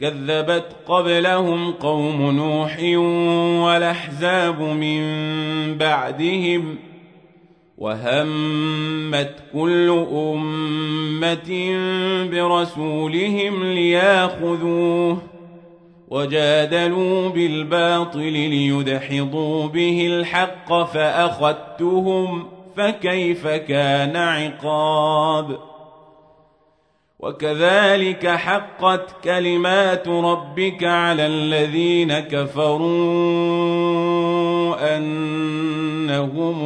كذبت قبلهم قوم نوح والأحزاب من بعدهم ۖ وهمت كل أمة برسولهم ليأخذوه وجادلوا بالباطل ليدحضوا به الحق فأخذتهم فكيف كان عقاب وكذلك حقت كلمات ربك على الذين كفروا أنهم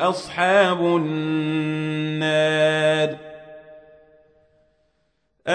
أصحاب النار.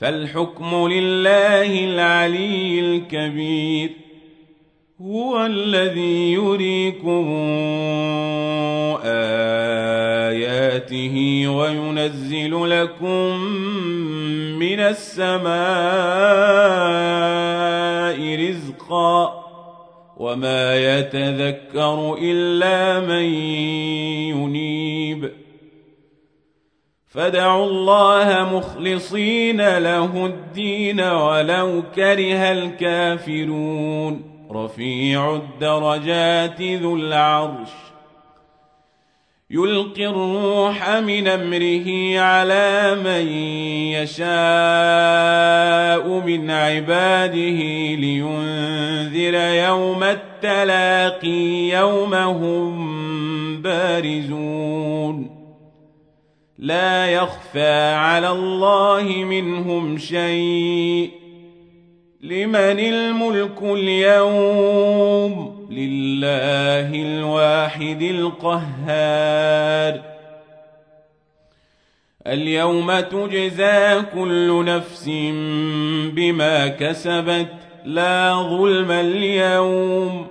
فالحكم لله العلي الكبير هو الذي يريكم آياته وينزل لكم من السماء رزقا وما يتذكر إلا من ينيب فدعوا الله مخلصين له الدين ولو كره الكافرون. رفيع الدرجات ذو العرش. يلقي الروح من أمره على من يشاء من عباده لينذر يوم التلاقي يوم هم بارزون. لا يخفى على الله منهم شيء. لمن الملك اليوم؟ لله الواحد القهار. اليوم تجزى كل نفس بما كسبت. لا ظلم اليوم.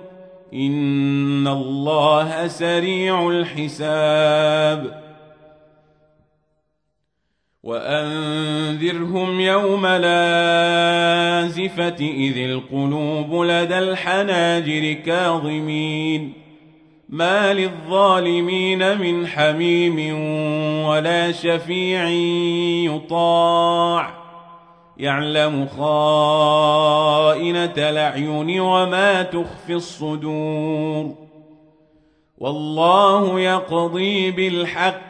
إن الله سريع الحساب. وأنذرهم يوم لازفة إذ القلوب لدى الحناجر كاظمين. ما للظالمين من حميم ولا شفيع يطاع. يعلم خائنة الأعين وما تخفي الصدور. والله يقضي بالحق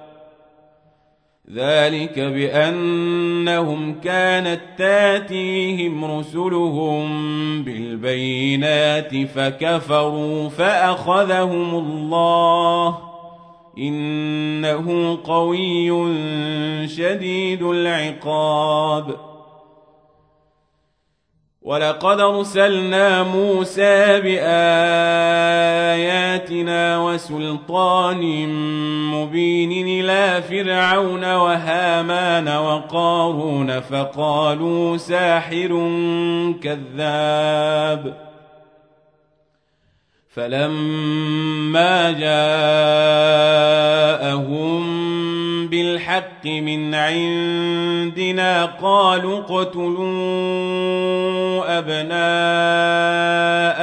ذلك بأنهم كانت تاتيهم رسلهم بالبينات فكفروا فأخذهم الله إنه قوي شديد العقاب. ولقد أرسلنا موسى بآياتنا وسلطان مبين إلى فرعون وهامان وقارون فقالوا ساحر كذاب. فلما جاءهم بالحق من عندنا قالوا اقتلوا أبناء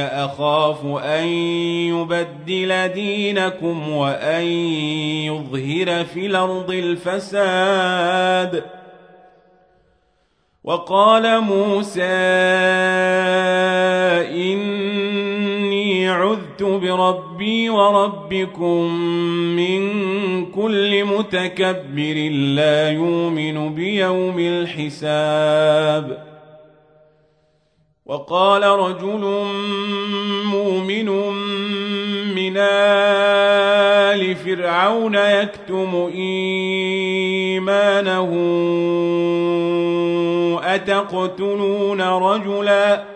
أخاف أن يبدل دينكم وأن يظهر في الأرض الفساد. وقال موسى إني عذت بربي وربكم من كل متكبر لا يؤمن بيوم الحساب. وقال رجل مؤمن من آل فرعون يكتم إيمانه أتقتلون رجلاً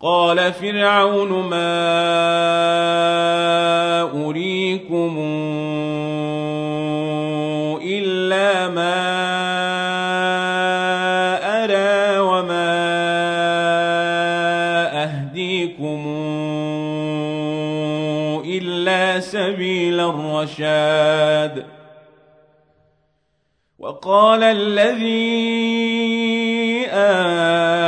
قال فرعون ما أريكم إلا ما أرى وما أهديكم إلا سبيل الرشاد. وقال الذي آمن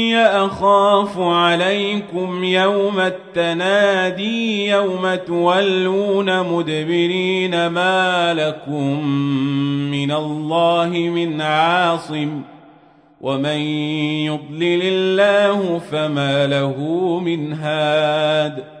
أخاف عليكم يوم التنادي يوم تولون مدبرين ما لكم من الله من عاصم ومن يضلل الله فما له من هاد.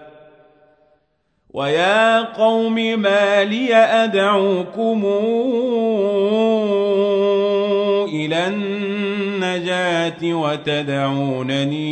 ويا قوم ما لي ادعوكم إلى النجاه وتدعونني